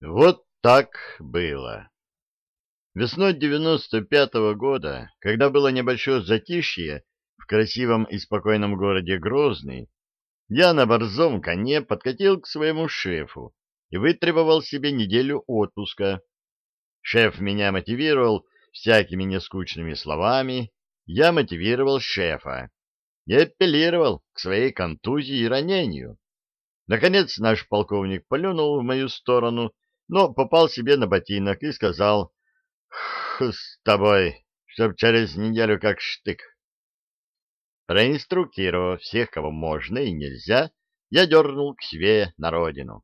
Вот так было. Весной 95-го года, когда было небольшое затишье в красивом и спокойном городе Грозный, я на борзом коне подкатил к своему шефу и вытребовал себе неделю отпуска. Шеф меня мотивировал всякими нескучными словами, я мотивировал шефа и апеллировал к своей контузии и ранению. Наконец наш полковник полюнул в мою сторону но попал себе на ботинок и сказал с тобой, чтоб через неделю как штык». Проинструктировав всех, кого можно и нельзя, я дернул к себе на родину.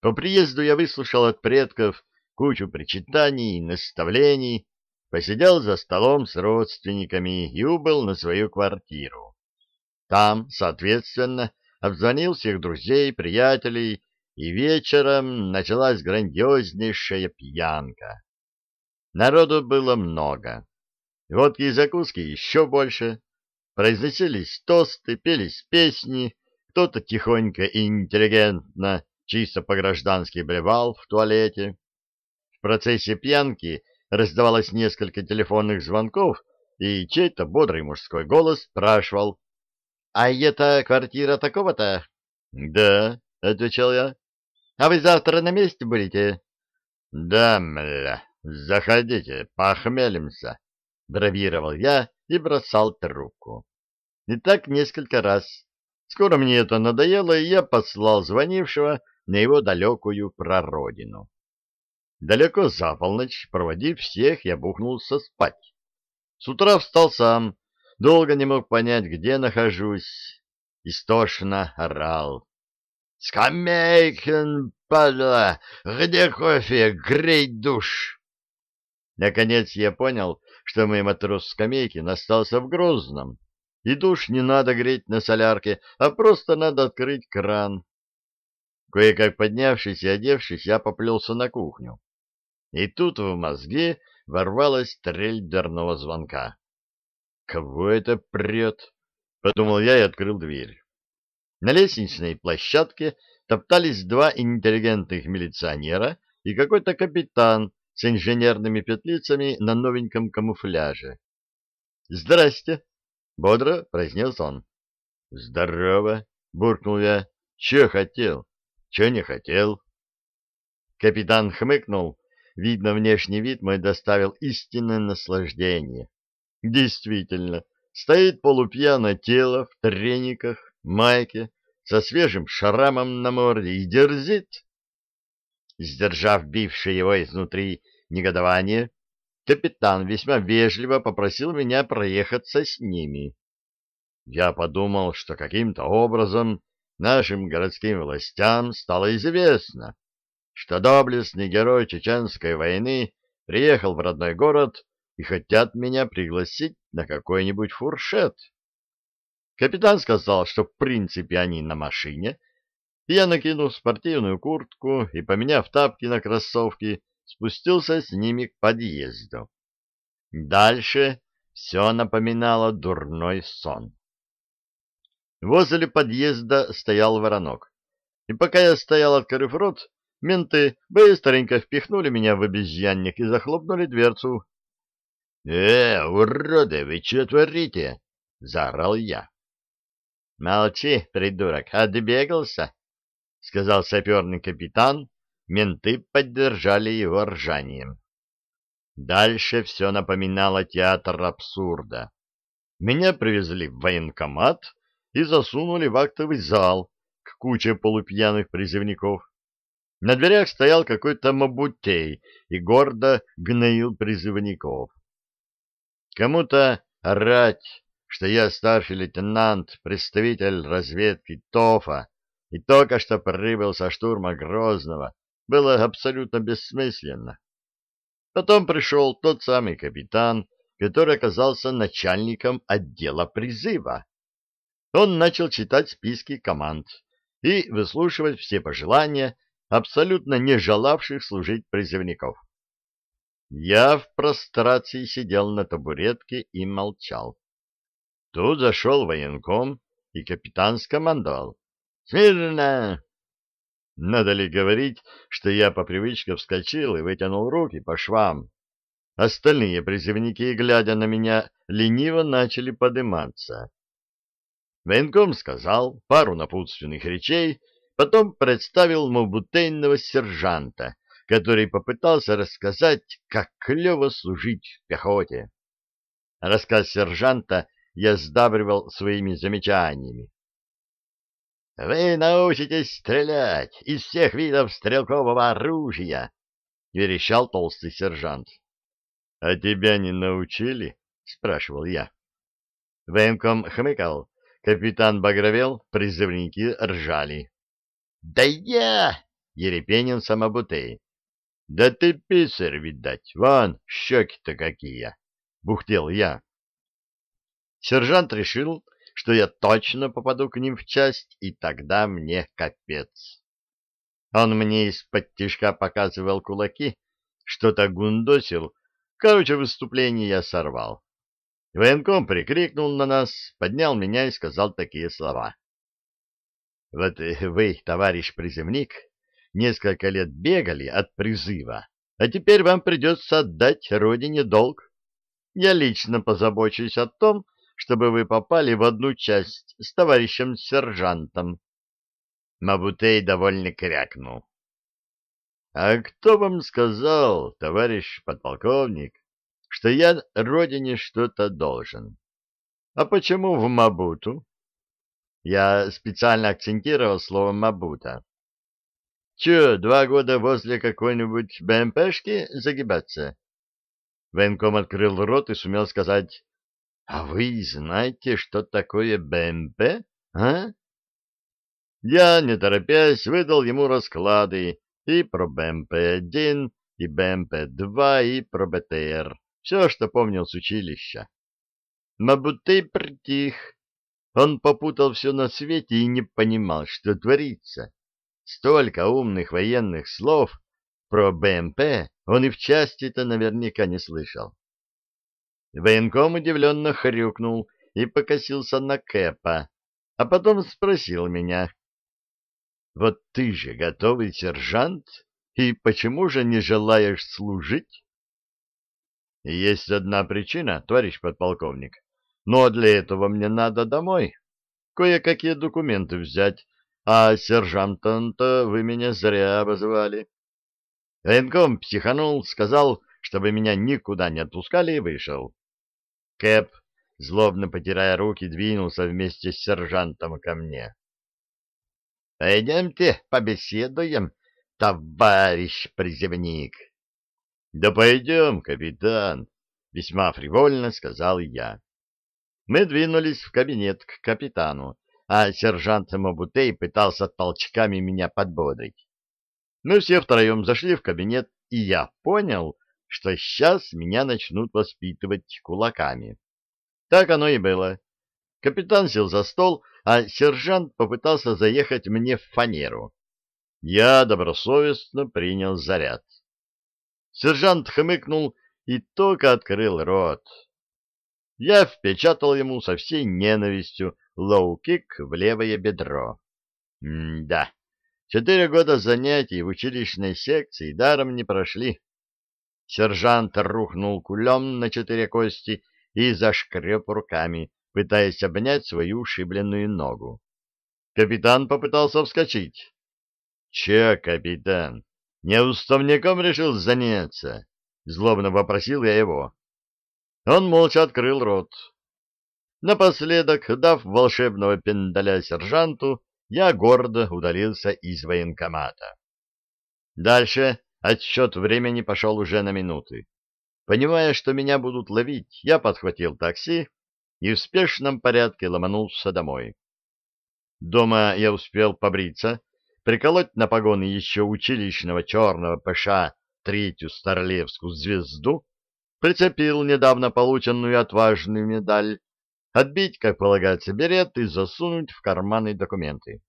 По приезду я выслушал от предков кучу причитаний и наставлений, посидел за столом с родственниками и убыл на свою квартиру. Там, соответственно, обзвонил всех друзей, приятелей и вечером началась грандиознейшая пьянка. Народу было много. Водки и закуски еще больше. Произносились тосты, пелись песни, кто-то тихонько и интеллигентно, чисто по-граждански блевал в туалете. В процессе пьянки раздавалось несколько телефонных звонков, и чей-то бодрый мужской голос спрашивал, «А это квартира такого-то?» «Да», — отвечал я. А вы завтра на месте будете? — Да, мля, заходите, похмелимся, — бравировал я и бросал трубку. И так несколько раз. Скоро мне это надоело, и я послал звонившего на его далекую прародину. Далеко за полночь, проводив всех, я бухнулся спать. С утра встал сам, долго не мог понять, где нахожусь. Истошно орал. «Скамейкин, падла! Где кофе? Грей душ!» Наконец я понял, что мой матрос Скамейкин остался в Грозном, и душ не надо греть на солярке, а просто надо открыть кран. Кое-как поднявшись и одевшись, я поплелся на кухню. И тут в мозге ворвалась трель дверного звонка. «Кого это прет?» — подумал я и открыл дверь. На лестничной площадке топтались два интеллигентных милиционера и какой-то капитан с инженерными петлицами на новеньком камуфляже. «Здрасте!» — бодро произнес он. «Здорово!» — буркнул я. «Че хотел? Че не хотел?» Капитан хмыкнул. Видно, внешний вид мой доставил истинное наслаждение. Действительно, стоит полупьяное тело в трениках, майке, со свежим шрамом на морде и дерзит. Сдержав бившее его изнутри негодование, капитан весьма вежливо попросил меня проехаться с ними. Я подумал, что каким-то образом нашим городским властям стало известно, что доблестный герой Чеченской войны приехал в родной город и хотят меня пригласить на какой-нибудь фуршет. Капитан сказал, что в принципе они на машине, и я, накинув спортивную куртку и поменяв тапки на кроссовки, спустился с ними к подъезду. Дальше все напоминало дурной сон. Возле подъезда стоял воронок, и пока я стоял, открыв рот, менты быстренько впихнули меня в обезьянник и захлопнули дверцу. — Э, уроды, вы что творите? — заорал я. — Молчи, придурок, отбегался, — сказал саперный капитан. Менты поддержали его ржанием. Дальше все напоминало театр абсурда. Меня привезли в военкомат и засунули в актовый зал к куче полупьяных призывников. На дверях стоял какой-то мабутей и гордо гноил призывников. Кому-то орать что я старший лейтенант, представитель разведки ТОФа, и только что прибыл со штурма Грозного, было абсолютно бессмысленно. Потом пришел тот самый капитан, который оказался начальником отдела призыва. Он начал читать списки команд и выслушивать все пожелания абсолютно не желавших служить призывников. Я в прострации сидел на табуретке и молчал. Тут зашел военком, и капитан скомандовал. «Смирно!» Надо ли говорить, что я по привычке вскочил и вытянул руки по швам? Остальные призывники, глядя на меня, лениво начали подниматься. Военком сказал пару напутственных речей, потом представил мобутейного сержанта, который попытался рассказать, как клево служить в пехоте. Рассказ сержанта я сдабривал своими замечаниями. «Вы научитесь стрелять из всех видов стрелкового оружия!» — верещал толстый сержант. «А тебя не научили?» — спрашивал я. Военком хмыкал, капитан багровел, призывники ржали. «Да я!» — ерепенин самобутей. «Да ты писарь, видать, вон, щеки-то какие!» — бухтел я. Сержант решил, что я точно попаду к ним в часть, и тогда мне капец. Он мне из-под тишка показывал кулаки, что-то гундосил, короче, выступление я сорвал. Военком прикрикнул на нас, поднял меня и сказал такие слова. Вот вы, товарищ призывник, несколько лет бегали от призыва, а теперь вам придется отдать родине долг. Я лично позабочусь о том, чтобы вы попали в одну часть с товарищем сержантом. Мабутей довольно крякнул. — А кто вам сказал, товарищ подполковник, что я родине что-то должен? А почему в Мабуту? Я специально акцентировал слово «мабута». Че, два года возле какой-нибудь БМПшки загибаться? Военком открыл рот и сумел сказать а вы знаете, что такое БМП, а? Я, не торопясь, выдал ему расклады и про БМП-1, и БМП-2, и про БТР. Все, что помнил с училища. Мабутей притих. Он попутал все на свете и не понимал, что творится. Столько умных военных слов про БМП он и в части-то наверняка не слышал. Военком удивленно хрюкнул и покосился на Кэпа, а потом спросил меня. — Вот ты же готовый сержант, и почему же не желаешь служить? — Есть одна причина, товарищ подполковник, но для этого мне надо домой, кое-какие документы взять, а сержантом-то вы меня зря обозвали. Военком психанул, сказал, чтобы меня никуда не отпускали и вышел. Кэп, злобно потирая руки, двинулся вместе с сержантом ко мне. — Пойдемте побеседуем, товарищ призывник. — Да пойдем, капитан, — весьма фривольно сказал я. Мы двинулись в кабинет к капитану, а сержант Мабутей пытался толчками меня подбодрить. Мы все втроем зашли в кабинет, и я понял, что сейчас меня начнут воспитывать кулаками. Так оно и было. Капитан сел за стол, а сержант попытался заехать мне в фанеру. Я добросовестно принял заряд. Сержант хмыкнул и только открыл рот. Я впечатал ему со всей ненавистью лоу-кик в левое бедро. М-да, четыре года занятий в училищной секции даром не прошли. Сержант рухнул кулем на четыре кости и зашкреб руками, пытаясь обнять свою ушибленную ногу. Капитан попытался вскочить. — Че, капитан, не уставником решил заняться? — злобно вопросил я его. Он молча открыл рот. Напоследок, дав волшебного пендаля сержанту, я гордо удалился из военкомата. Дальше Отсчет времени пошел уже на минуты. Понимая, что меня будут ловить, я подхватил такси и в спешном порядке ломанулся домой. Дома я успел побриться, приколоть на погоны еще училищного черного ПШ третью Старлевскую звезду, прицепил недавно полученную отважную медаль, отбить, как полагается, берет и засунуть в карманы документы.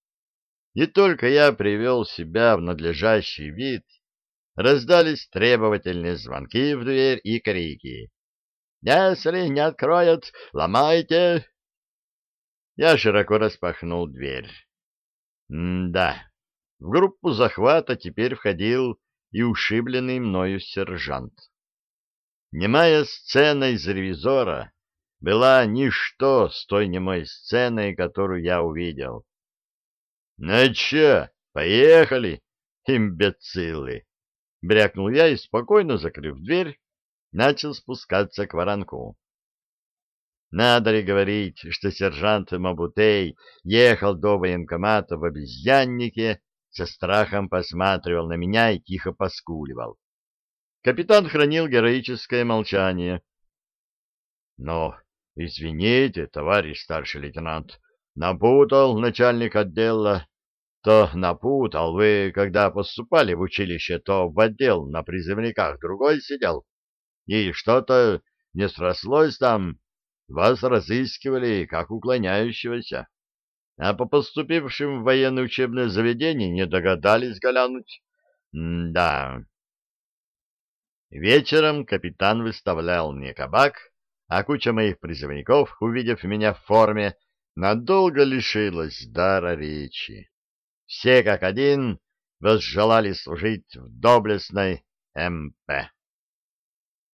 И только я привел себя в надлежащий вид, раздались требовательные звонки в дверь и крики. «Если не откроют, ломайте!» Я широко распахнул дверь. М-да, В группу захвата теперь входил и ушибленный мною сержант. Немая сцена из ревизора была ничто с той немой сценой, которую я увидел. — Ну чё, поехали, имбецилы! — брякнул я и, спокойно закрыв дверь, начал спускаться к воронку. Надо ли говорить, что сержант Мабутей ехал до военкомата в обезьяннике, со страхом посматривал на меня и тихо поскуливал. Капитан хранил героическое молчание. — Но, извините, товарищ старший лейтенант, напутал начальник отдела. То напутал, вы, когда поступали в училище, то в отдел на призывниках другой сидел. И что-то не срослось там вас разыскивали как уклоняющегося, а по поступившим в военное учебное заведение не догадались глянуть. да. Вечером капитан выставлял мне кабак, а куча моих призывников, увидев меня в форме, надолго лишилась дара речи. Все как один возжелали служить в доблестной МП.